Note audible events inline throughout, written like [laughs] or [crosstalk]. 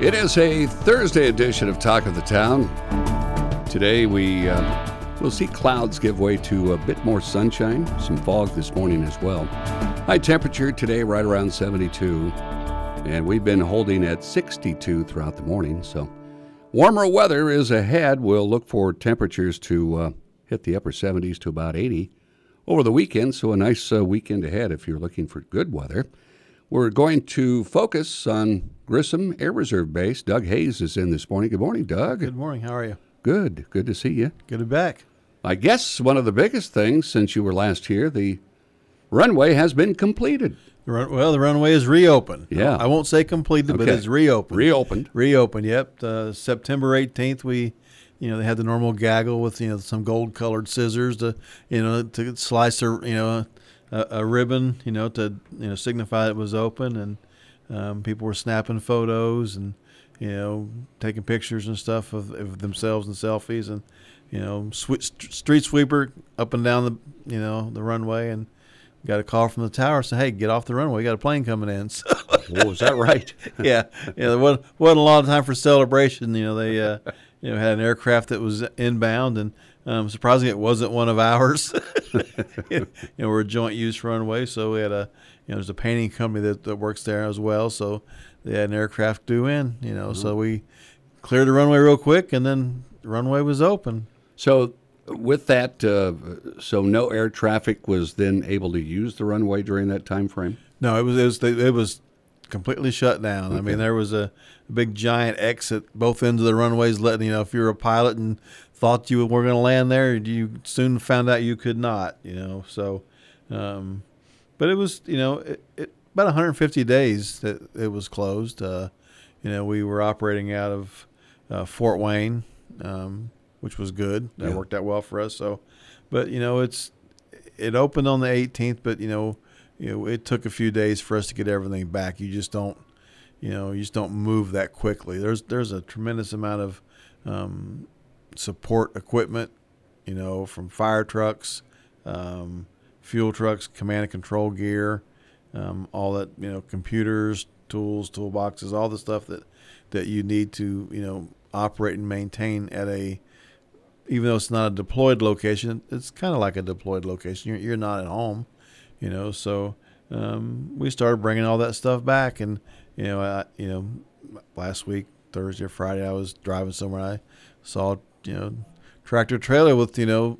It is a Thursday edition of Talk of the Town. Today we uh, will see clouds give way to a bit more sunshine, some fog this morning as well. High temperature today right around 72, and we've been holding at 62 throughout the morning. So warmer weather is ahead. We'll look for temperatures to uh, hit the upper 70s to about 80 over the weekend. So a nice uh, weekend ahead if you're looking for good weather. We're going to focus on Grissom Air Reserve Base. Doug Hayes is in this morning. Good morning, Doug. Good morning. How are you? Good. Good to see you. Good to be back. I guess one of the biggest things since you were last here, the runway has been completed. Well, the runway is reopened. Yeah. I won't say completed, but it's reopened. Reopened. Reopened. Yep. Uh, September 18th, we, you know, they had the normal gaggle with you know some gold-colored scissors to, you know, to slice a you know a, a ribbon, you know, to you know signify it was open, and um, people were snapping photos and you know taking pictures and stuff of, of themselves and selfies, and you know sw- street sweeper up and down the you know the runway and. Got a call from the tower saying, "Hey, get off the runway. We got a plane coming in." [laughs] So, Oh, is that right? [laughs] yeah, yeah. There wasn't, wasn't a lot of time for celebration. You know, they uh, you know had an aircraft that was inbound, and um, surprisingly, it wasn't one of ours. [laughs] you know, we're a joint use runway, so we had a you know there's a painting company that, that works there as well, so they had an aircraft due in. You know, so we cleared the runway real quick, and then the runway was open. so, with that, uh, so no air traffic was then able to use the runway during that time frame. No, it was it was it was completely shut down. I mean, there was a, big giant exit both ends of the runways, letting you know if you're a pilot and thought you were going to land there, you soon found out you could not. You know, so, um, but it was you know it, it, about 150 days that it was closed. Uh, you know, we were operating out of uh, Fort Wayne, um, which was good. That Yeah. worked out well for us. So, but you know, it's it opened on the 18th, but you know, you know, it took a few days for us to get everything back. You just don't, you know, you just don't move that quickly. There's there's a tremendous amount of um, support equipment, you know, from fire trucks, um, fuel trucks, command and control gear, um, all that, you know, computers, tools, toolboxes, all the stuff that that you need to, you know, operate and maintain at a even though it's not a deployed location, it's kind of like a deployed location. You're, you're not at home, you know. So um, we started bringing all that stuff back, and you know, I, you know, last week Thursday or Friday, I was driving somewhere. I saw you know tractor trailer with you know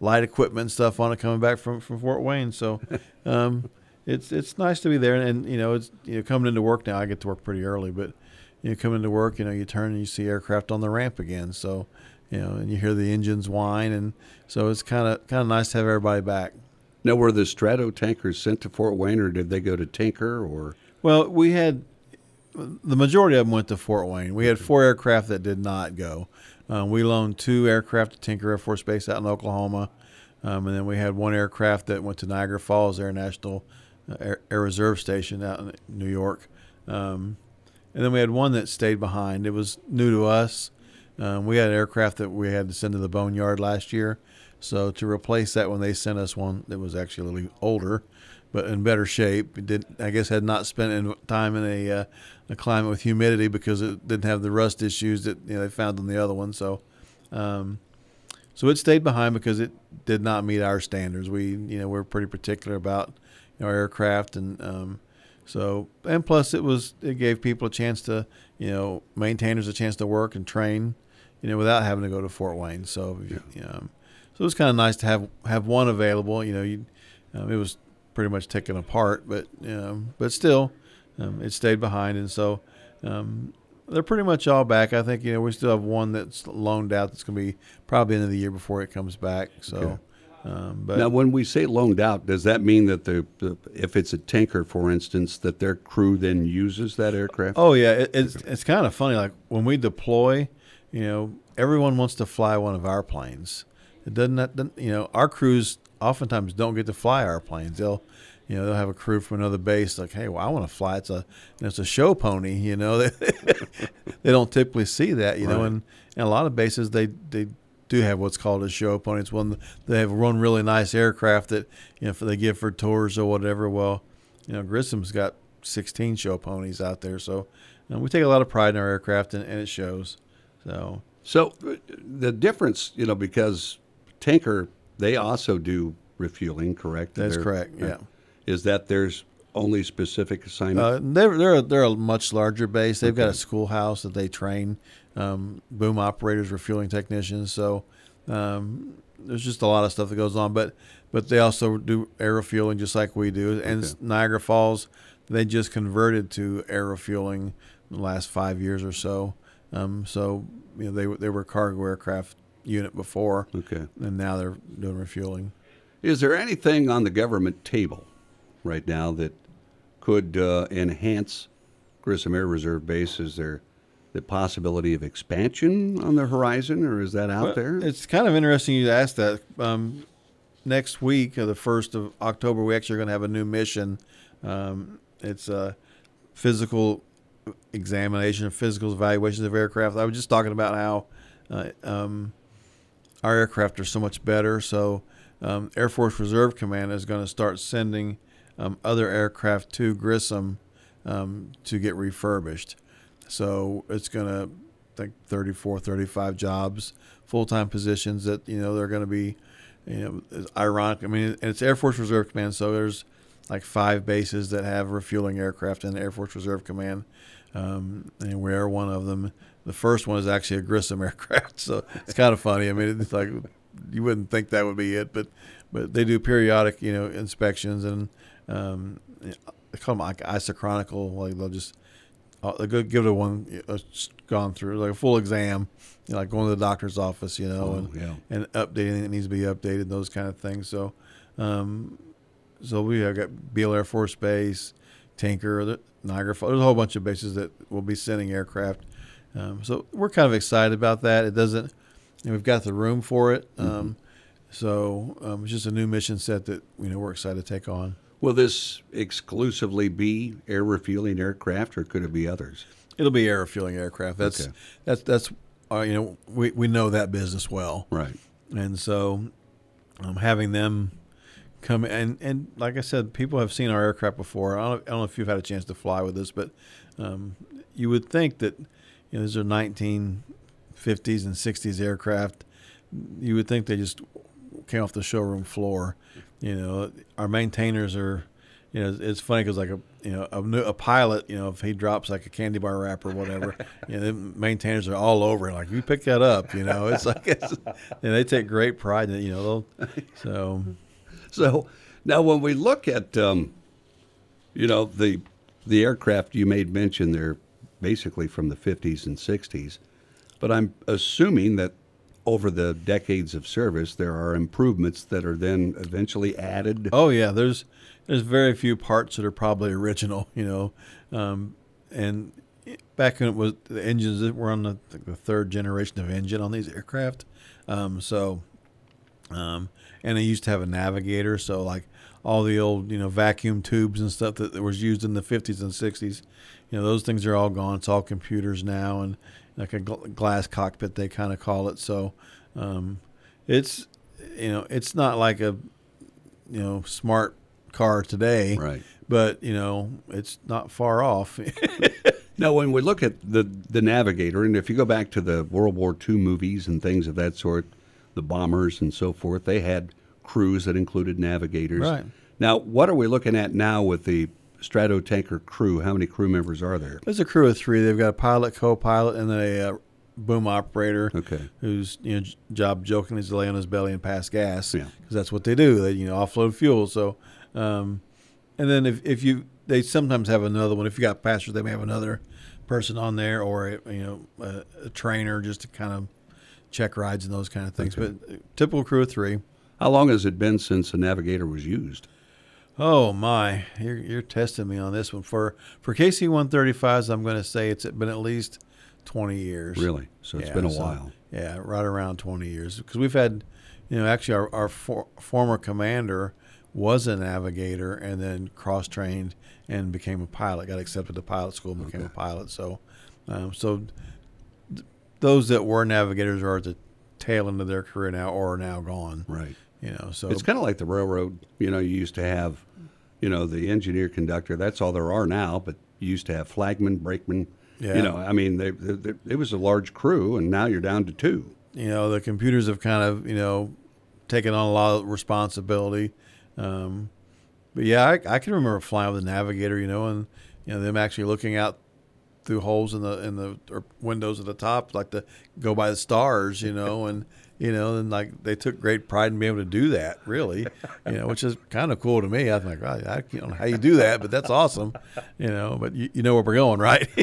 light equipment and stuff on it coming back from, from Fort Wayne. So [laughs] um, it's it's nice to be there, and, and you know, it's you know coming into work now. I get to work pretty early, but you know, come into work, you know, you turn and you see aircraft on the ramp again. So you know, and you hear the engines whine, and so it's kind of kind of nice to have everybody back. Now, were the Strato tankers sent to Fort Wayne, or did they go to Tinker? Or Well, we had the majority of them went to Fort Wayne. We had four aircraft that did not go. Um, we loaned two aircraft to Tinker Air Force Base out in Oklahoma, um, and then we had one aircraft that went to Niagara Falls Air National uh, Air, Air Reserve Station out in New York, um, and then we had one that stayed behind. It was new to us. Um, we had an aircraft that we had to send to the boneyard last year, so to replace that one, they sent us one that was actually a little older, but in better shape. Did I guess had not spent in time in a uh, a climate with humidity because it didn't have the rust issues that you know they found on the other one. So, um, so it stayed behind because it did not meet our standards. We you know we're pretty particular about you know, our aircraft and um, so and plus it was it gave people a chance to you know maintainers a chance to work and train you know without having to go to Fort Wayne. So you know, so it was kind of nice to have have one available. You know, you, um, it was pretty much taken apart, but um, but still, um, it stayed behind, and so um, they're pretty much all back. I think you know we still have one that's loaned out that's going to be probably end of the year before it comes back. So, Okay. um, but now, when we say loaned out, does that mean that the, the if it's a tanker, for instance, that their crew then uses that aircraft? Oh yeah, it, it's it's kind of funny. Like when we deploy, you know, everyone wants to fly one of our planes. It doesn't, that you know, our crews oftentimes don't get to fly our planes. They'll, you know, they'll have a crew from another base like, hey, well, I want to fly. It's a, it's a show pony. [laughs] You know, they, [laughs] they don't typically see that. You know, and, and a lot of bases they they do have what's called a show pony. It's one they have one really nice aircraft that you know for they give for tours or whatever. Well, you know, Grissom's got 16 show ponies out there, so um, we take a lot of pride in our aircraft, and, and it shows. So So uh, the difference, you know, because Tinker, they also do refueling, correct? That's They're- correct, yeah. Is that there's only specific assignment? Uh, they're they're a, they're a much larger base. They've got a schoolhouse that they train um, boom operators, refueling technicians. So um, there's just a lot of stuff that goes on. But but they also do air refueling just like we do. And Okay. Niagara Falls, they just converted to air refueling in the last five years or so. Um, so you know they were- they were a cargo aircraft unit before, okay. and now they're doing refueling. Is there anything on the government table right now that could uh, enhance Grissom Air Reserve Base? Is there the possibility of expansion on the horizon, or is that out Well, there? It's kind of interesting you ask that. Um, next week, uh, the first of October, we actually are going to have a new mission. Um, it's a physical examination, of physical evaluations of aircraft. I was just talking about how uh, um, our aircraft are so much better. So, um, Air Force Reserve Command is going to start sending um, other aircraft to Grissom um, to get refurbished. So it's going to, think, 34, 35 jobs, full time positions that, you know, they're going to be, you know, ironic. I mean, it's Air Force Reserve Command. So there's like five bases that have refueling aircraft in the Air Force Reserve Command. Um, and we are one of them. The first one is actually a Grissom [laughs] aircraft. So it's kind of funny. I mean, it's like, you wouldn't think that would be it, but, but they do periodic, you know, inspections and, um, they call them like isochronical. Like they'll just, uh, they go give it a one uh, gone through like a full exam, you know, like going to the doctor's office, you know, Oh, and yeah. and updating that needs to be updated, those kind of things. So, um, so we have got Beale Air Force Base, Tinker, the Niagara Falls. There's a whole bunch of bases that will be sending aircraft. Um, so we're kind of excited about that. It doesn't, and we've got the room for it. Um, so um, it's just a new mission set that you know we're excited to take on. Will this exclusively be air refueling aircraft, or could it be others? It'll be air refueling aircraft. That's Okay. that's that's uh, you know we we know that business well. Right. and so um, having them come and and like I said, people have seen our aircraft before. I don't, I don't know if you've had a chance to fly with us, but um, you would think that you know these are 1950s and 60s aircraft. You would think they just came off the showroom floor. You know, our maintainers are. You know, it's funny because like a you know a, new, a pilot, you know, if he drops like a candy bar wrapper or whatever, [laughs] you know, the maintainers are all over it. Like you pick that up, you know. It's like it's, and they take great pride in it. You know, so So now, when we look at, um, you know, the the aircraft you made mention, they're basically from the 50s and 60s, but I'm assuming that over the decades of service, there are improvements that are then eventually added. Oh yeah, there's there's very few parts that are probably original, [laughs] you know, um, and back when it was the engines that were on the, the third generation of engine on these aircraft, um, so um, and they used to have a navigator, so like all the old you know vacuum tubes and stuff that, that was used in the 50s and 60s, you know those things are all gone. It's all computers now and like a gl- glass cockpit they kind of call it. So um, it's you know it's not like a you know smart car today, Right. But you know it's not far off. [laughs] Now, when we look at the the Navigator, and if you go back to the World War II movies and things of that sort, the bombers and so forth, they had crews that included navigators. Right. Now, what are we looking at now with the Stratotanker crew? How many crew members are there? There's a crew of three. They've got a pilot, co-pilot, and then a uh, boom operator. Okay. Whose you know job jokingly is to lay on his belly and pass gas. Yeah. Because that's what they do. They you know offload fuel. So, um, and then if if you they sometimes have another one. If you got passengers, they may have another person on there or a, you know a, a trainer just to kind of check rides and those kind of things. But uh, typical crew of three. How long has it been since a Navigator was used? Oh my, you're you're testing me on this one. For for KC 135s, I'm going to say it's been at least 20 years. Really? So it's Yeah, been a so- while. Yeah, right around 20 years. Because we've had, you know, actually our, our for, former commander was a navigator and then cross trained and became a pilot. Got accepted to pilot school and became a pilot. So, um, so th- those that were navigators are at the tail end of their career now or are now gone. Right. You know, so It's kind of like the railroad. You know, you used to have, you know, the engineer conductor. That's all there are now. But you used to have flagman, brakeman. Yeah. You know, I mean, they, they, they, it was a large crew, and now you're down to two. you know the computers have kind of you know taken on a lot of responsibility um, but yeah I, I can remember flying with a navigator you know and you know them actually looking out through holes in the in the or windows at the top like to go by the stars you know and [laughs] you know and like they took great pride in being able to do that really you know which is kind of cool to me i'm like "Wow, i don't know how you do that but that's awesome you know but you, you know where we're going right [laughs]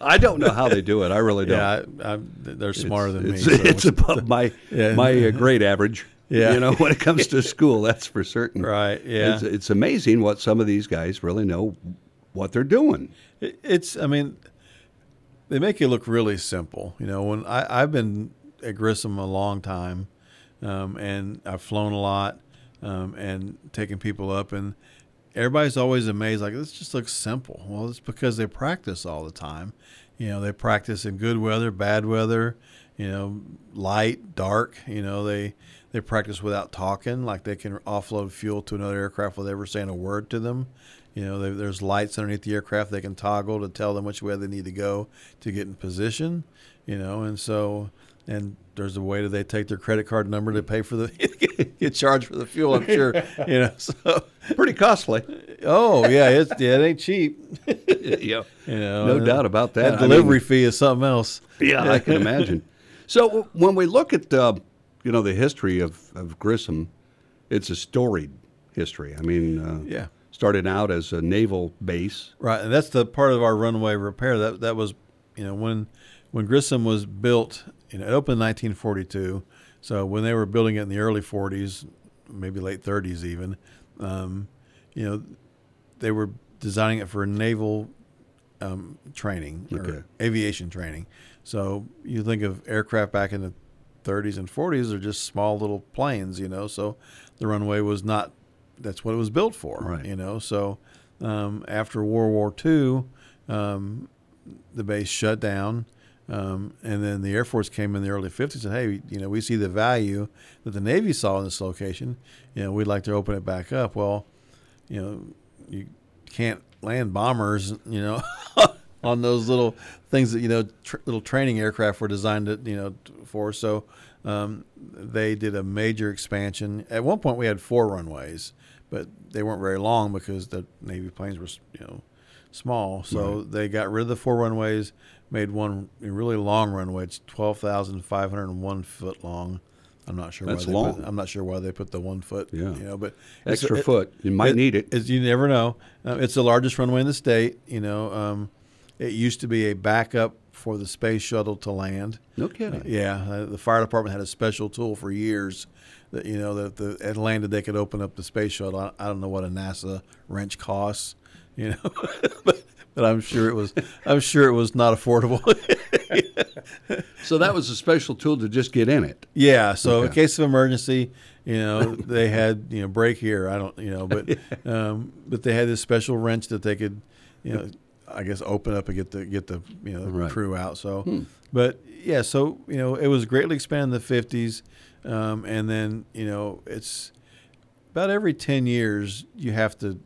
I don't know how they do it. I really don't. yeah I, I, they're smarter than me it's, so it's [laughs] above my Yeah. my uh, grade average. Yeah. You know, when it comes to school, that's for certain. Right, yeah. It's, it's amazing what some of these guys really know what they're doing. It's, I mean, they make it look really simple. You know, when I, I've been at Grissom a long time, um, and I've flown a lot, um, and taken people up, and everybody's always amazed. Like this just looks simple. Well, it's because they practice all the time. You know, they practice in good weather, bad weather. You know, light, dark. You know, they they practice without talking. Like they can offload fuel to another aircraft without ever saying a word to them. You know, they, there's lights underneath the aircraft they can toggle to tell them which way they need to go to get in position. You know, and so and there's a way that they take their credit card number to pay for the [laughs] get charged for the fuel. I'm sure. [laughs] You know, so Pretty costly. oh yeah, it's yeah, it ain't cheap. [laughs] yeah. You know, No doubt about that. That I mean- delivery fee is something else. Yeah, I can imagine. So when we look at uh, you know the history of, of Grissom, it's a storied history. I mean, uh, Yeah. Started out as a naval base. Right, and that's the part of our runway repair. That that was, you know, when when Grissom was built, you know, it opened in 1942. So when they were building it in the early 40s, maybe late 30s even, um, you know, they were designing it for naval um, training or Okay. aviation training. So you think of aircraft back in the 30s and 40s are just small little planes, you know. So the runway was not. That's what it was built for, Right. you know. So um, after World War II, um, the base shut down. Um, and then the Air Force came in the early 50s and said, hey, you know, we see the value that the Navy saw in this location. You know, we'd like to open it back up. Well, you know, you can't land bombers, you know, [laughs] on those little things that, you know, tr- little training aircraft were designed to, you know, for. So um, they did a major expansion. At one point, we had four runways, but they weren't very long because the Navy planes were, you know, small. So they got rid of the four runways, made one really long runway. It's 12,501 foot long. I'm not sure That's why long. Put, I'm not sure why they put the one foot. Yeah. You know, but Extra it- foot. You might need it. you never know. Uh, it's the largest runway in the state. You know, um, it used to be a backup for the space shuttle to land. No kidding. Uh, yeah, uh, the fire department had a special tool for years that you know that the it landed they could open up the space shuttle. I, I don't know what a NASA wrench costs, [laughs] you know, but but I'm sure it was I'm sure it was not affordable. [laughs] So that was a special tool to just get in it. Yeah, so in case of emergency, you know, they had you know break here. I don't, you know, but [laughs] um, but they had this special wrench that they could, you know, I guess open up and get the get the you know Right. crew out. So, but yeah, so you know, it was greatly expanded in the fifties, um, and then you know, it's about every ten years you have to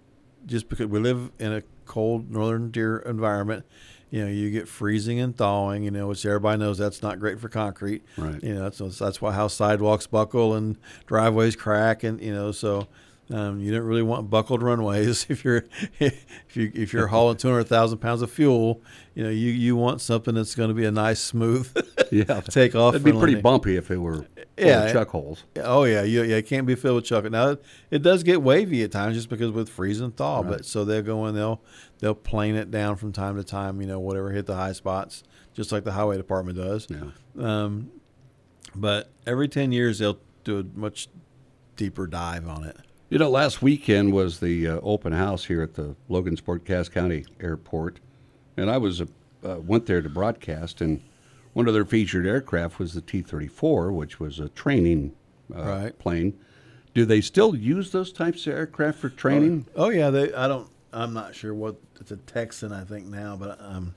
just because we live in a cold northern deer environment. You know, you get freezing and thawing. You know, which everybody knows that's not great for concrete. Right. You know, that's that's why how sidewalks buckle and driveways crack, and you know, so um, you don't really want buckled runways [laughs] if you're if you if you're hauling two hundred thousand pounds of fuel. You know, you you want something that's going to be a nice smooth [laughs] Yeah. take off. It'd be pretty landing. bumpy if it were full Yeah. of chuck holes. Oh yeah, you, yeah, it can't be filled with chocolate. Now it, it does get wavy at times just because with freeze and thaw. But so they'll go in, they'll they'll plane it down from time to time. You know, whatever hit the high spots, just like the highway department does. Yeah. Um, but every ten years they'll do a much deeper dive on it. You know, last weekend was the uh, open house here at the Logansport Cass County Airport, and I was uh, uh, went there to broadcast, and one of their featured aircraft was the T 34, which was a training uh, Right. plane. Do they still use those types of aircraft for training? Oh yeah, they. I don't. I'm not sure what it's a Texan, I think now, but um,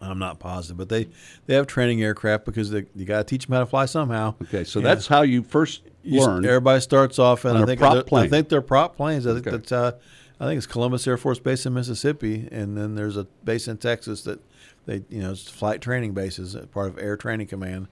I'm not positive. But they they have training aircraft because they, you got to teach them how to fly somehow. Okay, so Yeah. that's how you first You learn. Everybody starts off, and I think prop plane. I think they're prop planes. I think Okay. that's. Uh, I think it's Columbus Air Force Base in Mississippi, and then there's a base in Texas that they, you know, it's flight training bases, uh, part of Air Training Command.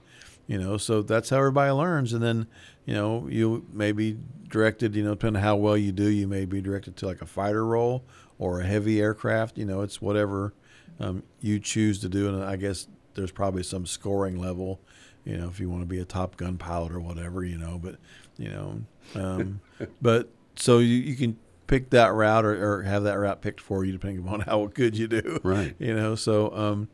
You know, so that's how everybody learns, and then you know you may be directed. You know, depending on how well you do, you may be directed to like a fighter role or a heavy aircraft. You know, it's whatever um, you choose to do, and I guess there's probably some scoring level. You know, if you want to be a Top Gun pilot or whatever, you know, but you know, um, [laughs] but so you, you can pick that route or, or have that route picked for you depending upon [laughs] how good you do. Right. You know, so um,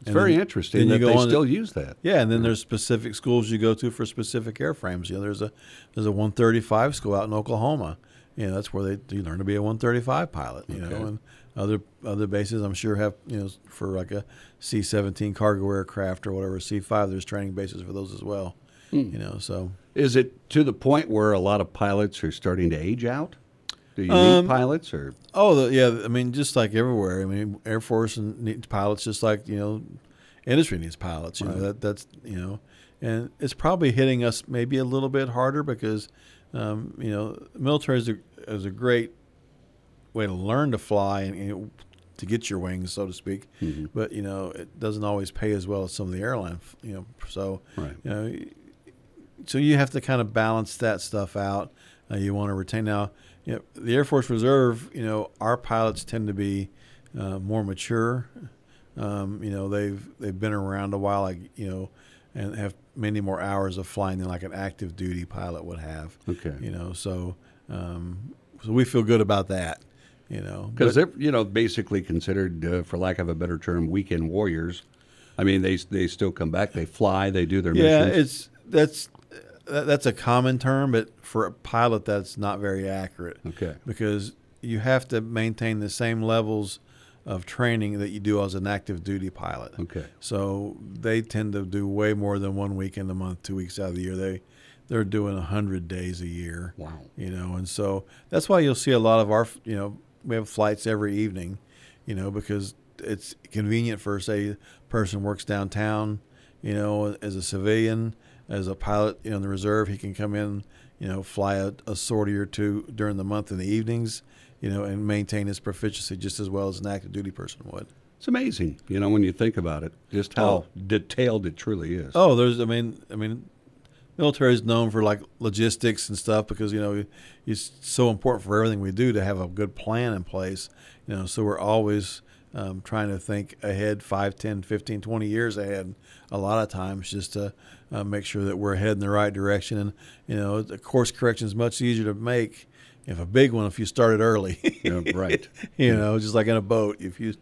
it's very then- interesting then you that go they to- still use that. yeah, and then there's specific schools you go to for specific airframes. You know, there's a there's a 135 school out in Oklahoma. You know, that's where they you learn to be a 135 pilot. You Okay. know, and other other bases I'm sure have you know for like a C-17 cargo aircraft or whatever C-5. There's training bases for those as well. Hmm. You know, so Is it to the point where a lot of pilots are starting to age out? Do you Um, need pilots or Oh, the, yeah. I mean, just like everywhere. I mean, Air Force and needs pilots, just like you know, industry needs pilots. You know that that's you know, and it's probably hitting us maybe a little bit harder because, um, you know, the military is a is a great way to learn to fly and you know, to get your wings, so to speak. Mm-hmm. But you know, it doesn't always pay as well as some of the airline. You know, so Right. you know, so you have to kind of balance that stuff out. Uh, you want to retain now. You know, the Air Force Reserve. You know, our pilots tend to be uh, more mature. Um, you know, they've they've been around a while, like you know, and have many more hours of flying than like an active duty pilot would have. Okay. You know, so um, so we feel good about that. You know, because they're you know basically considered, uh, for lack of a better term, weekend warriors. I mean, they they still come back, they fly, they do their yeah, missions. it's that's that's a common term, but for a pilot, that's not very accurate. Okay. because you have to maintain the same levels of training that you do as an active duty pilot. Okay. So they tend to do way more than one weekend a month, two weeks out of the year. They they're doing hundred days a year. Wow. You know, and so that's why you'll see a lot of our you know we have flights every evening, you know, because it's convenient for say a person works downtown, you know, as a civilian, as a pilot, you know, in the reserve, he can come in, you know, fly a, a sortie or two during the month in the evenings, you know, and maintain his proficiency just as well as an active duty person would. It's amazing, you know, when you think about it, just how Oh. detailed it truly is. Oh, there's. I mean, I mean, military is known for like logistics and stuff because you know it's so important for everything we do to have a good plan in place. You know, so we're always um, trying to think ahead 5, 10, 15, 20 years ahead. A lot of times, just to uh, make sure that we're heading the right direction. And you know, the course correction is much easier to make. If a big one, if you started early, Yeah, right. [laughs] you know, just like in a boat, if you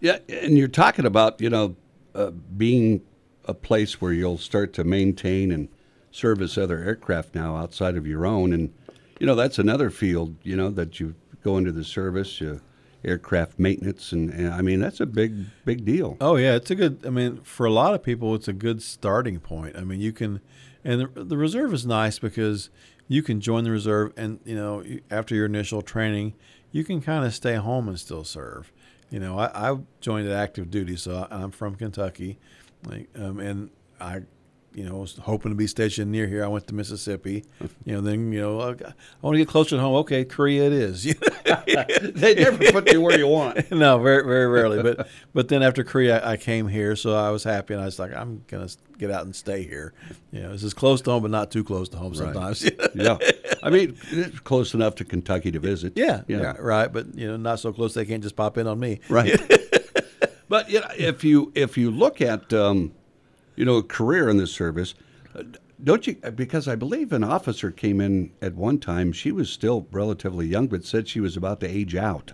Yeah, and you're talking about you know uh, being a place where you'll start to maintain and service other aircraft now outside of your own, and you know that's another field you know that you go into the service, uh, aircraft maintenance, and, and I mean that's a big big deal. Oh yeah, it's a good. I mean, for a lot of people, it's a good starting point. I mean, you can, and the, the reserve is nice because you can join the reserve, and you know, after your initial training, you can kind of stay home and still serve. You know, I, I joined at active duty, so I, I'm from Kentucky, like, um, and I, you know, was hoping to be stationed near here. I went to Mississippi, you know. Then you know, I, want to get closer to home. Okay, Korea it is. [laughs] they never put you where you want. [laughs] no, very very rarely. But but then after Korea, I, came here, so I was happy, and I was like, I'm gonna get out and stay here. You know, this is close to home, but not too close to home sometimes. yeah, I mean it's close enough to Kentucky to visit. yeah, know. yeah, right. But you know, not so close they can't just pop in on me. right. [laughs] but you know, if you if you look at um, you know a career in the service, uh, don't you? Because I believe an officer came in at one time. She was still relatively young, but said she was about to age out.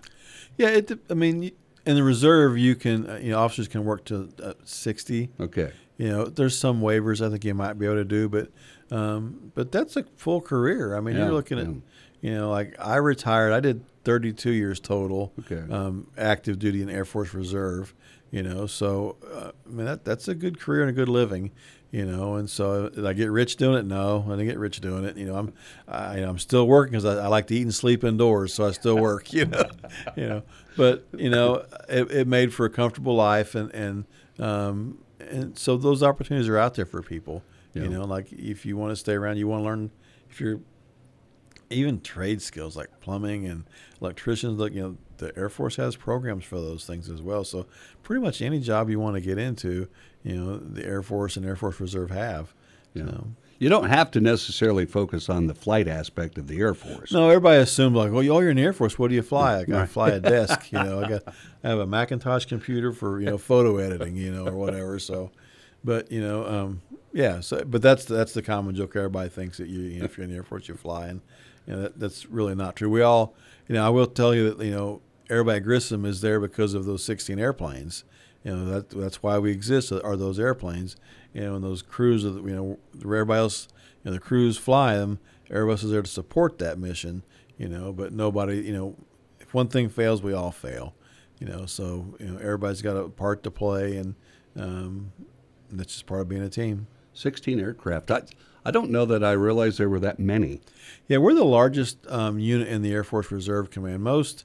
Yeah, it. I mean, in the reserve, you can uh, you know officers can work to uh, sixty. Okay. You know, there's some waivers I think you might be able to do, but um, but that's a full career. I mean, Yeah, you're looking at yeah. You know, like I retired. I did 32 years total, Okay. um, active duty in Air Force Reserve. You know, so uh, I mean that that's a good career and a good living. You know, and so did I get rich doing it? No, I didn't get rich doing it. You know, I'm I, I'm still working because I, I like to eat and sleep indoors, so I still work. [laughs] You know, you know, but you know, it, it made for a comfortable life, and and um, and so those opportunities are out there for people. Yeah. You know, like if you want to stay around, you want to learn. If you're even trade skills like plumbing and electricians, like you know, the Air Force has programs for those things as well. So pretty much any job you want to get into, you know, the Air Force and Air Force Reserve have. Yeah. You know. You don't have to necessarily focus on the flight aspect of the Air Force. No, everybody assumes like, well, you're in the Air Force. What do you fly? Like, I Right. fly a desk. You know, I [laughs] got I have a Macintosh computer for you know photo editing. You know, or whatever. So, but you know, um, yeah. So, but that's that's the common joke. Everybody thinks that you, you know, if you're in the Air Force, you fly, and you know that, that's really not true. We all, you know, I will tell you that you know, Airback Grissom is there because of those 16 airplanes. You know that that's why we exist are those airplanes. You know, and those crews of you know everybody else, you know, the crews fly them. Airbus is there to support that mission. You know, but nobody, you know, if one thing fails, we all fail. You know, so you know everybody's got a part to play, and um, that's just part of being a team. 16 aircraft. I, I don't know that I realized there were that many. Yeah, we're the largest um, unit in the Air Force Reserve Command. Most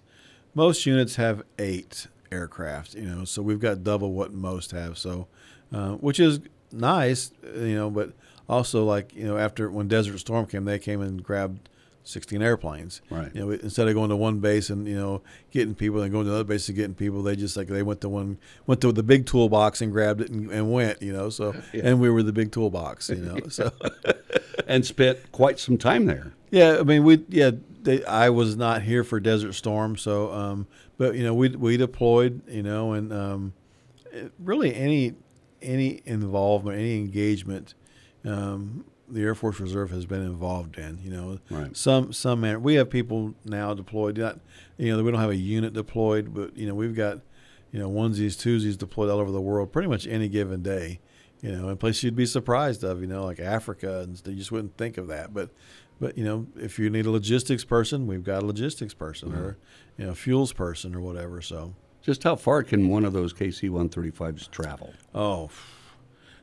most units have eight aircraft. You know, so we've got double what most have. So, uh, which is nice. You know, but also like you know after when Desert Storm came, they came and grabbed. 16 airplanes. Right. You know, instead of going to one base and you know getting people and going to another base and getting people, they just like they went to one went to the big toolbox and grabbed it and, and went. You know, so [laughs] Yeah. and we were the big toolbox. You know, [laughs] so And spent quite some time there. Yeah, I mean, we yeah, they, I was not here for Desert Storm, so um, but you know, we we deployed, you know, and um, really any any involvement, any engagement, um, the Air Force Reserve has been involved in. You know, Right. some some man, we have people now deployed. Not you know, we don't have a unit deployed, but you know, we've got you know onesies, twosies deployed all over the world, pretty much any given day. You know, in places you'd be surprised of. You know, like Africa, and you just wouldn't think of that, but. But you know, if you need a logistics person, we've got a logistics person, mm-hmm. or you know, fuels person, or whatever. So, Just how far can one of those KC 135s travel? oh,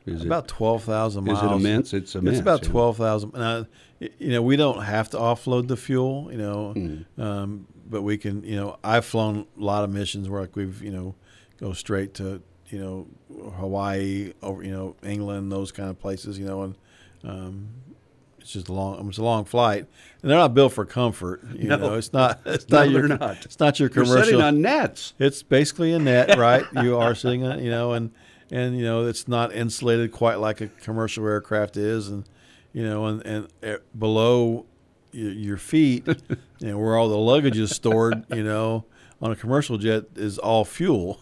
Is about twelve thousand miles. is it immense? It's immense. It's about twelve thousand. You know, we don't have to offload the fuel. You know, Mm. um, but we can. You know, I've flown a lot of missions where like we've you know go straight to you know Hawaii over you know England those kind of places. You know, and um, it's just a long it's a long flight, and they're not built for comfort. You No. know, it's not it's No, not your not. it's not your You're commercial. sitting on nets. It's basically a net, right? you are sitting on, you know, and and you know it's not insulated quite like a commercial aircraft is, and you know, and and uh, below your, your feet, [laughs] you know, where all the luggage is stored, [laughs] you know, on a commercial jet is all fuel.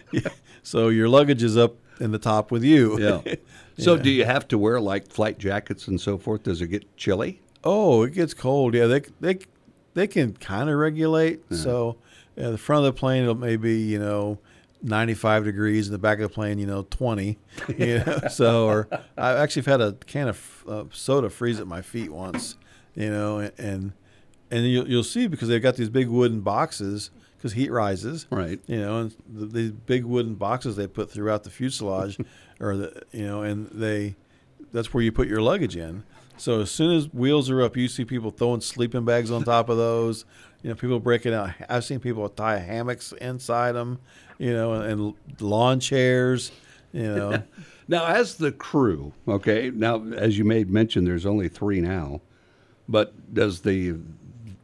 [laughs] so your luggage is up in the top with you. Yeah. So Yeah. do you have to wear like flight jackets and so forth? Does it get chilly? Oh, it gets cold. Yeah, they they they can kind of regulate. So, yeah, the front of the plane it may be you know. 95 degrees in the back of the plane, you know, 20. [laughs] You know, [laughs] so, or I actually have had a can of uh, soda freeze at my feet once, you know, and and, and you'll, you'll see because they've got these big wooden boxes because heat rises, Right. You know, and the, these big wooden boxes they put throughout the fuselage, [laughs] or the you know, and they that's where you put your luggage in. So as soon as wheels are up, you see people throwing sleeping bags on top of those. You know, people breaking out. I've seen people tie hammocks inside them. You know, and lawn chairs. You [laughs] know, Now, as the crew, okay. Now, as you made mention, there's only three now, but does the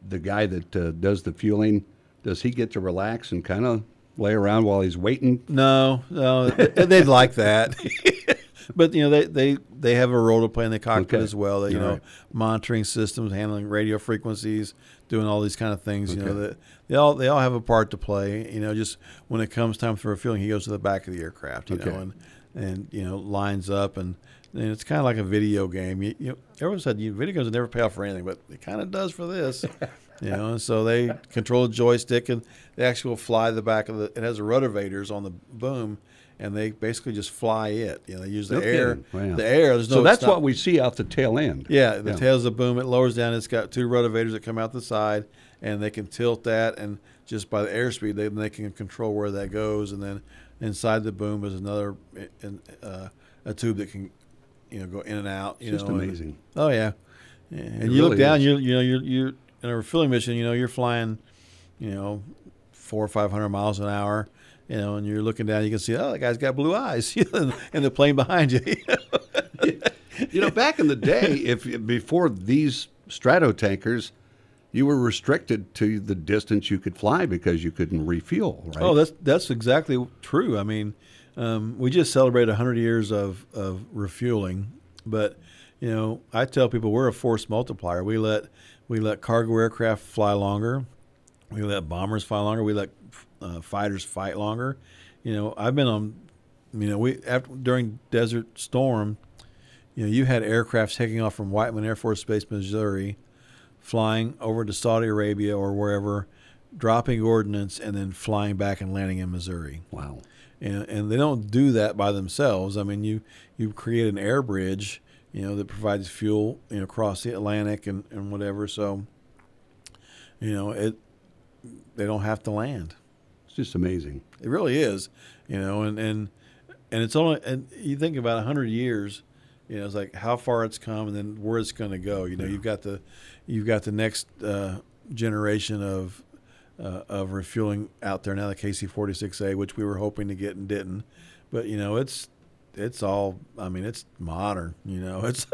the guy that uh, does the fueling does he get to relax and kind of lay around while he's waiting? no, no, they'd like that. [laughs] but you know, they, they they have a role to play in the cockpit Okay. as well. That you All know, right. monitoring systems, handling radio frequencies, doing all these kind of things. You know, that they all they all have a part to play. You know, just when it comes time for a refueling, he goes to the back of the aircraft. You Okay. know, and and you know lines up and. And it's kind of like a video game. You, you know, everyone said you, video games never pay off for anything, but it kind of does for this. you know, and so they control the joystick and they actually will fly the back of the. It has ruddervators on the boom, and they basically just fly it. You know, they use the air. Wow. The air. There's no. so that's not- what we see out the tail end. Yeah, the tail's a boom. It lowers down. It's got two ruddervators that come out the side, and they can tilt that, and just by the airspeed, they they can control where that goes. And then inside the boom is another in, uh, a tube that can, you know, go in and out. You Just know, and- amazing. oh yeah, Yeah, and It you look down. You you know you're you're in a refueling mission. You know you're flying, you know, four or five hundred miles an hour. You know, and you're looking down. You can see, oh, that guy's got blue eyes, [laughs] and the plane behind you. [laughs] you know, back in the day, [laughs] if before these strato tankers, you were restricted to the distance you could fly because you couldn't refuel. Right? Oh, that's that's exactly true. I mean, um, we just celebrated 100 years of, of refueling, but you know, I tell people we're a force multiplier. We let we let cargo aircraft fly longer, we let bombers fly longer, we let uh, fighters fight longer. You know, I've been on, you know, we after during Desert Storm, you know, you had aircrafts taking off from Whiteman Air Force Base, Missouri, flying over to Saudi Arabia or wherever, dropping ordnance, and then flying back and landing in Missouri. wow. And, and they don't do that by themselves. I mean, you you create an air bridge, you know, that provides fuel, you know, across the Atlantic and, and whatever. So, you know, it they don't have to land. It's just amazing. It really is, you know, and and and it's only and you think about a hundred years, you know, it's like how far it's come and then where it's going to go. You know, you've got the you've got the next uh, generation of uh, of refueling out there now, the KC forty six A, which we were hoping to get and didn't, but you know, it's it's all. I mean, it's modern. You know, [laughs] it's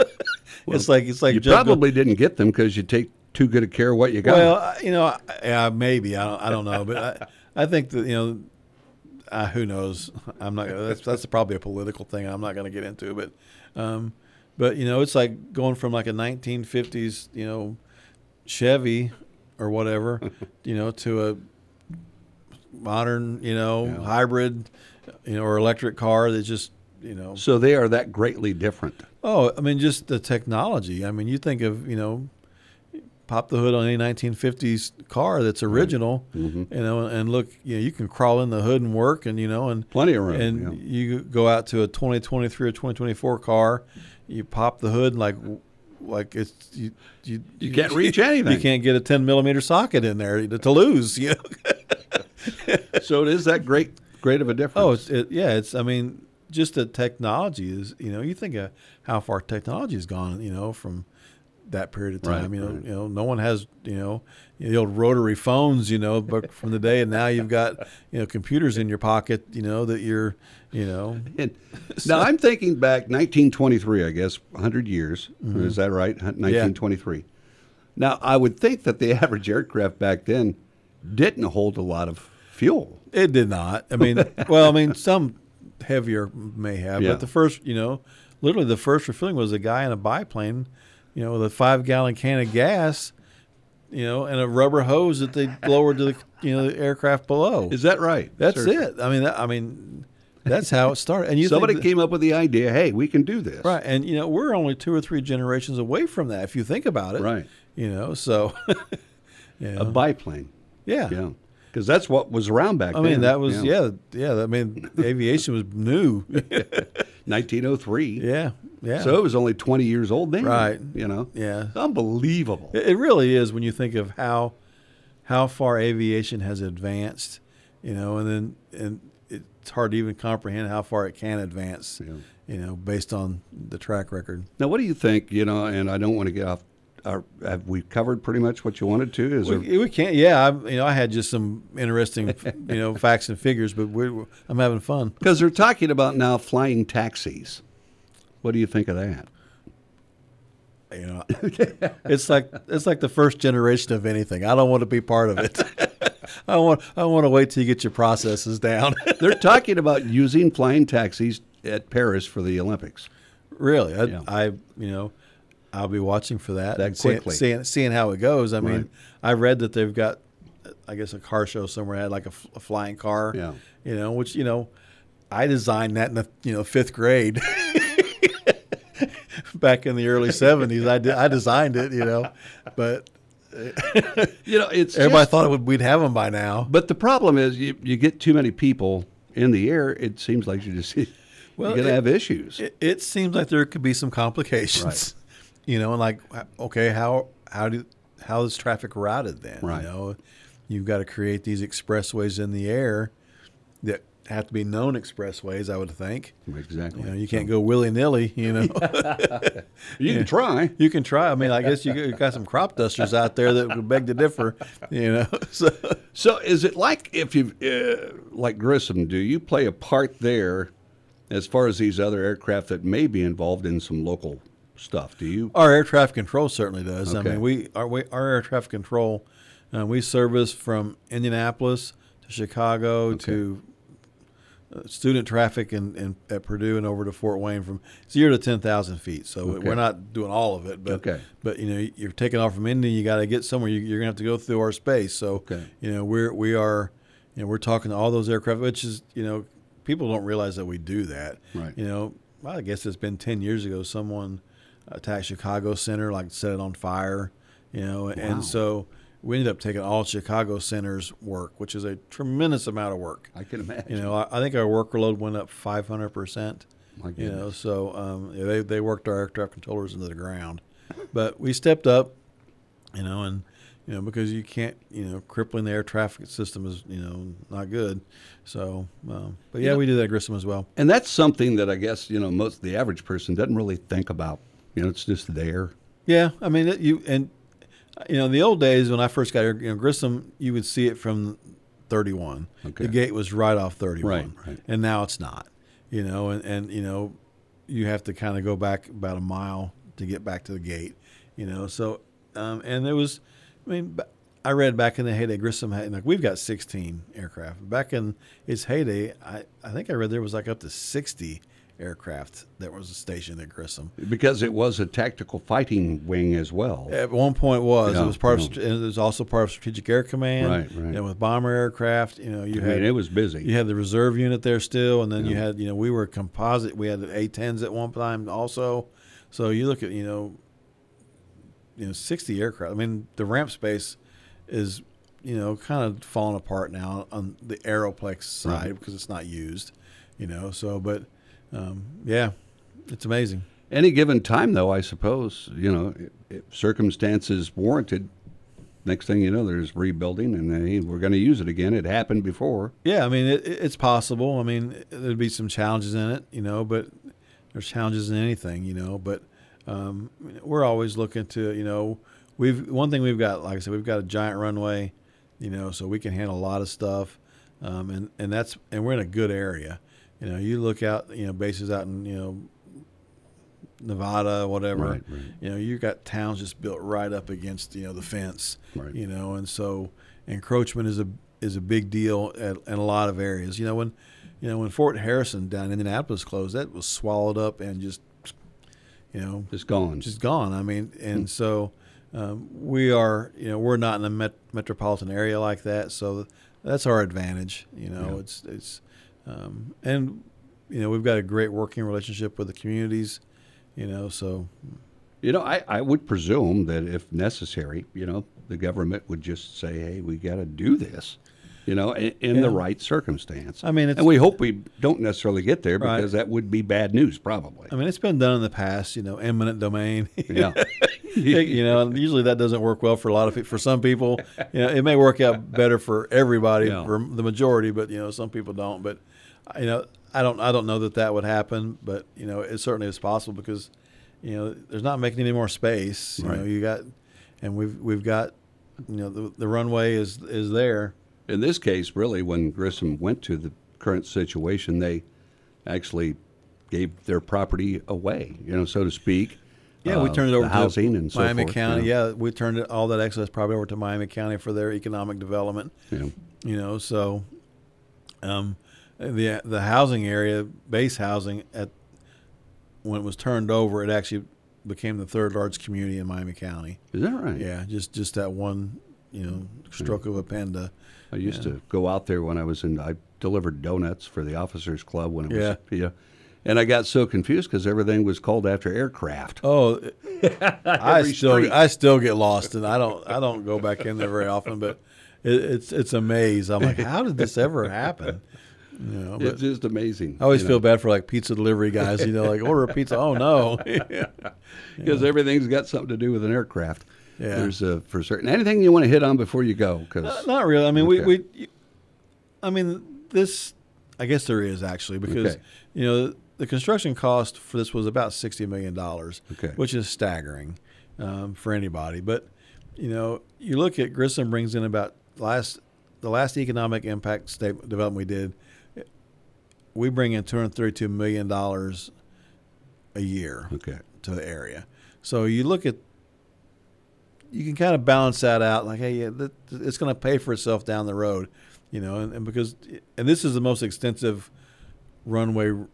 it's like it's like you go- probably didn't get them because you take too good a care of what you got. well, you know, I- yeah, maybe I don't, I don't know, but I, think that you know, uh, who knows? [laughs] I'm not. That's that's probably a political thing. I'm not going to get into, but, um, but you know, it's like going from like a 1950s, you know, Chevy or whatever, [laughs] you know, to a modern, you know, Yeah. hybrid, you know, or electric car that just, you know, so they are that greatly different. Oh, I mean, just the technology. I mean, you think of you know, pop the hood on any 1950s car that's original, mm-hmm. you know, and look, you know, you can crawl in the hood and work, and you know, and Plenty of room, And yeah. you go out to a 2023 or 2024 car, you pop the hood like. Like it's you, you, You can't reach [laughs] anything. You can't get a 10 millimeter socket in there to, to lose. You know? [laughs] so it is that great, great of a difference. Oh, it's it, yeah. It's I mean, just the technology is you know you think of how far technology has gone you know from that period of Right, time. you know, right. you know, no one has you know the old rotary phones. You know, but from the day and now you've got you know computers in your pocket. You know that you're you know And now I'm thinking back 1923, I guess, 100 years. Mm-hmm. Is that right? 1923. Now, I would think that the [laughs] average aircraft back then didn't hold a lot of fuel. It did not. I mean, [laughs] well, I mean, some heavier may have, Yeah. but the first, you know, literally the first refueling was a guy in a biplane, you know, with a five gallon can of gas, you know, and a rubber hose that they lowered to the, you know, the aircraft below. Is that right? That's Seriously. it. I mean, that, I mean, that's how it started. And you Somebody that- came up with the idea, hey, we can do this. right? And you know, we're only two or three generations away from that. If you think about it, Right. You know, so [laughs] you know, A biplane. yeah, Yeah. Because that's what was around back I then. mean, that was yeah, yeah. I mean, [laughs] aviation was new. [laughs] 1903. yeah, yeah. So it was only 20 years old then. Right. You know? Yeah. Unbelievable. It, really is when you think of how how far aviation has advanced, you know, and then and it's hard to even comprehend how far it can advance, Yeah. you know, based on the track record. Now, what do you think? You know, and I don't want to get off. Our, have we covered pretty much what you wanted to? Is there, We, we can't. Yeah, I, you know, I had just some interesting, [laughs] you know, facts and figures, but we're, I'm having fun. [laughs] Because they're talking about now flying taxis. What do you think of that? You [laughs] know, it's like it's like the first generation of anything. I don't want to be part of it. [laughs] I want I want to wait till you get your processes down. [laughs] They're talking about using flying taxis at Paris for the Olympics. Really, I, Yeah. I you know, I'll be watching for that. That and seeing, quickly. seeing seeing how it goes. I mean, Right. I read that they've got, I guess, a car show somewhere had like a flying car. Yeah. You know, which you know, I designed that in the you know fifth grade. [laughs] Back in the early '70s, I did, I designed it. You know, but You know, it's everybody just- thought it would, we'd have them by now. But the problem is, you, you get too many people in the air, it seems like you just [laughs] Well, you're going to it- have issues. It, it seems like there could be some complications. [laughs] You know, and like, okay, how how do how is traffic routed then? Right. You know, you've got to create these expressways in the air that have to be known expressways. I would think. exactly. You know, you can't go willy nilly. You know, [laughs] You can try. you can try. I mean, I guess you got- some crop dusters out there that would beg to differ. You know, [laughs] so So is it like if you uh, like Grissom? Do you play a part there, as far as these other aircraft that may be involved in some local stuff? Do you? Our air traffic control certainly does. I mean, we our we, our air traffic control, uh, we service from Indianapolis to Chicago to uh, student traffic in, in at Purdue and over to Fort Wayne from zero to ten thousand feet. So Okay. we're not doing all of it, but Okay. but you know you're taking off from Indy, you got to get somewhere. You, you're gonna have to go through our space. So Okay. you know we're we are you know we're talking to all those aircraft, which is you know people don't realize that we do that. Right. You know, well, I guess it's been ten years ago. Someone attacked Chicago Center, like set it on fire. You know, Wow. and so we ended up taking all Chicago Center's work, which is a tremendous amount of work. I can imagine. You know, I, I think our workload went up 500 percent. My You know, so um, yeah, they they worked our aircraft controllers into the ground, but we stepped up. You know, and you know because you can't, you know, crippling the air traffic system is you know not good. So, um, but yeah, know- we do that at Grissom as well. And that's something that I guess you know most the average person doesn't really think about. You know, it's just there. Yeah, I mean, it, you and you know, in the old days when I first got here, you know, Grissom, you would see it from 31. Okay. The gate was right off 31, Right, right. and now it's not. You know, and and you know, you have to kind of go back about a mile to get back to the gate. You know, so um, and there was, I mean. I read back in the heyday, Grissom had like we've got 16 aircraft. Back in its heyday, I, I think I read there was like up to 60 aircraft that was a stationed at Grissom. Because it was a tactical fighting wing as well. At one point was Yeah, it was part of it was also part of Strategic Air Command. Right, right. And with bomber aircraft, you know, you I had mean, it was busy. you had the reserve unit there still, and then you had you know we were composite. We had A-10s at one time also. So you look at you know, you know, sixty aircraft. I mean, the ramp space is you know kind of falling apart now on the Aeroplex side Right. because it's not used. You know, so but um, yeah, it's amazing. Any given time, though, I suppose, you know, if, circumstances warranted, next thing you know, there's rebuilding and hey, we're going to use it again. It happened before. Yeah, I mean it- it's possible. I mean there'd be some challenges in it, you know, but there's challenges in anything, you know. But um, we're always looking to, you know, we've one thing we've got, like I said, we've got a giant runway, you know, so we can handle a lot of stuff, um, and and that's and we're in a good area. You know, you look out, you know, bases out in you know Nevada, whatever. Right, right. You know, you've got towns just built right up against you know the fence. Right. You know, and so encroachment is a is a big deal at, in a lot of areas. You know, when you know when Fort Harrison down in Indianapolis closed, that was swallowed up and just you know Just gone. just gone. I mean, and so um, we are, you know, we're not in a met- metropolitan area like that, so that's our advantage. You know, Yeah. it's it's, um, and you know, we've got a great working relationship with the communities. You know, so You know, I, I would presume that if necessary, you know, the government would just say, hey, we got to do this, you know, in, in the right circumstance. I mean, it's- and we hope we don't necessarily get there Right. because that would be bad news, probably. I mean, it's been done in the past. You know, eminent domain. [laughs] yeah. you know, usually that doesn't work well for a lot of. For some people, you know, it may work out better for everybody, Yeah. for the majority, but you know, some people don't. But you know, I don't, I don't know that that would happen, but you know, it certainly is possible because you know, there's not making any more space. You know, Right. you got, and we've we've got, you know, the, the runway is is there. In this case, really, when Grissom went to the current situation, they actually gave their property away, you know, so to speak. Yeah, we Uh, turned it over to housing and so Miami forth, County. Yeah. Yeah, we turned it, all that excess property over to Miami County for their economic development. yeah. you know so um, the the housing area base housing at when it was turned over it actually became the third largest community in Miami County Is that right? yeah just just that one you know stroke of a pen to I used to go out there when I was in. I delivered donuts for the officers' club when it was. Yeah. Yeah. And I got so confused because everything was called after aircraft. oh [laughs] I still street. I still get lost and I don't I don't go back in there very often but it, it's it's a maze I'm like how did this ever happen Know, it's just amazing. I always feel know, bad for like pizza delivery guys. You know, like order a pizza. Oh no. [laughs] [laughs] because everything's got something to do with an aircraft. Yeah. There's uh, for certain. Anything you want to hit on before you go? Because Uh, Not really. I mean, Okay. we, we, I mean, this, I guess there is actually because, Okay. you know, the construction cost for this was about $60 million, Okay. which is staggering um, for anybody. But, you know, you look at Grissom brings in about last, the last economic impact statement development we did, we bring in $232 million a year okay, to the area. So you look at, you can kind of balance that out, like, hey, yeah, that, it's going to pay for itself down the road, you know, and, and because, and this is the most extensive runway r-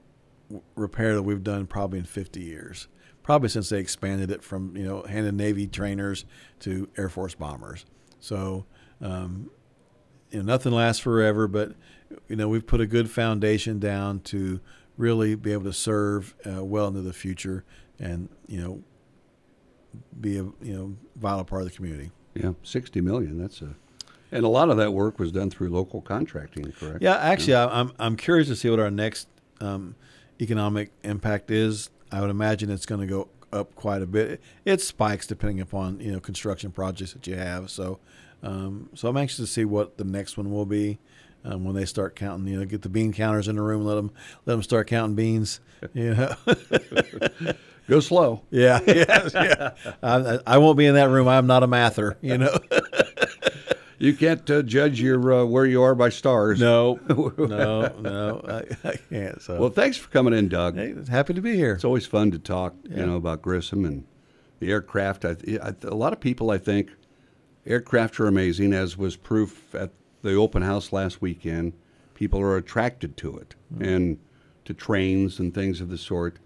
repair that we've done probably in 50 years, probably since they expanded it from, you know, handed Navy trainers to Air Force bombers. So, um, you know, nothing lasts forever, but you know, we've put a good foundation down to really be able to serve uh, well into the future, and you know, be a you know vital part of the community. yeah, sixty million. That's a, and a lot of that work was done through local contracting, correct? Yeah, actually, I, I'm I'm curious to see what our next um, economic impact is. I would imagine it's going to go up quite a bit. It spikes depending upon you know construction projects that you have. So, um, so I'm anxious to see what the next one will be um, when they start counting. You know, get the bean counters in the room, let them let them start counting beans. You know, [laughs] Go slow. yeah, [laughs] yeah, yeah. I, I won't be in that room. I'm not a mather. You know, [laughs] You can't uh, judge your uh, where you are by stars. no, no, no, I, I can't. So, Well, thanks for coming in, Doug. hey, happy to be here. It's always fun to talk, Yeah. you know, about Grissom and the aircraft. I, I, a lot of people, I think, aircraft are amazing, as was proof at the open house last weekend. People are attracted to it Mm-hmm. and to trains and things of the sort.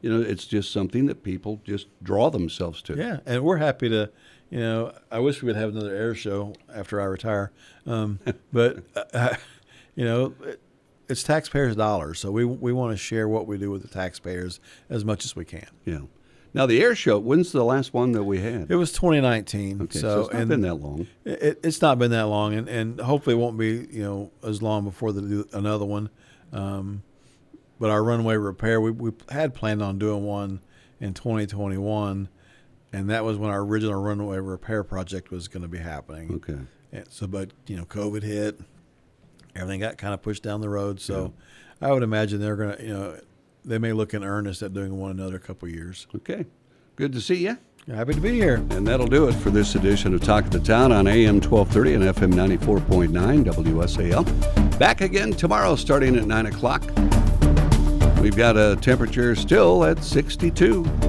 You know, it's just something that people just draw themselves to. Yeah, and we're happy to. You know, I wish we would have another air show after I retire, um, [laughs] but uh, [laughs] you know, it, it's taxpayers' dollars, so we we want to share what we do with the taxpayers as much as we can. Yeah. Now the air show. When's the last one that we had? It was 2019, okay, so, it's not and been that long. It, it's not been that long, and, and hopefully it won't be you know as long before they do another one. Um, but our runway repair, we, we had planned on doing one in 2021, and that was when our original runway repair project was going to be happening. Okay. And so, but you know, COVID hit, everything got kind of pushed down the road. So, I would imagine they're going to, you know, they may look in earnest at doing one another a couple years. Okay. Good to see you. Happy to be here. And that'll do it for this edition of Talk of the Town on AM 1230 and FM 94.9 WSAL. Back again tomorrow starting at 9 o'clock. We've got a temperature still at 62.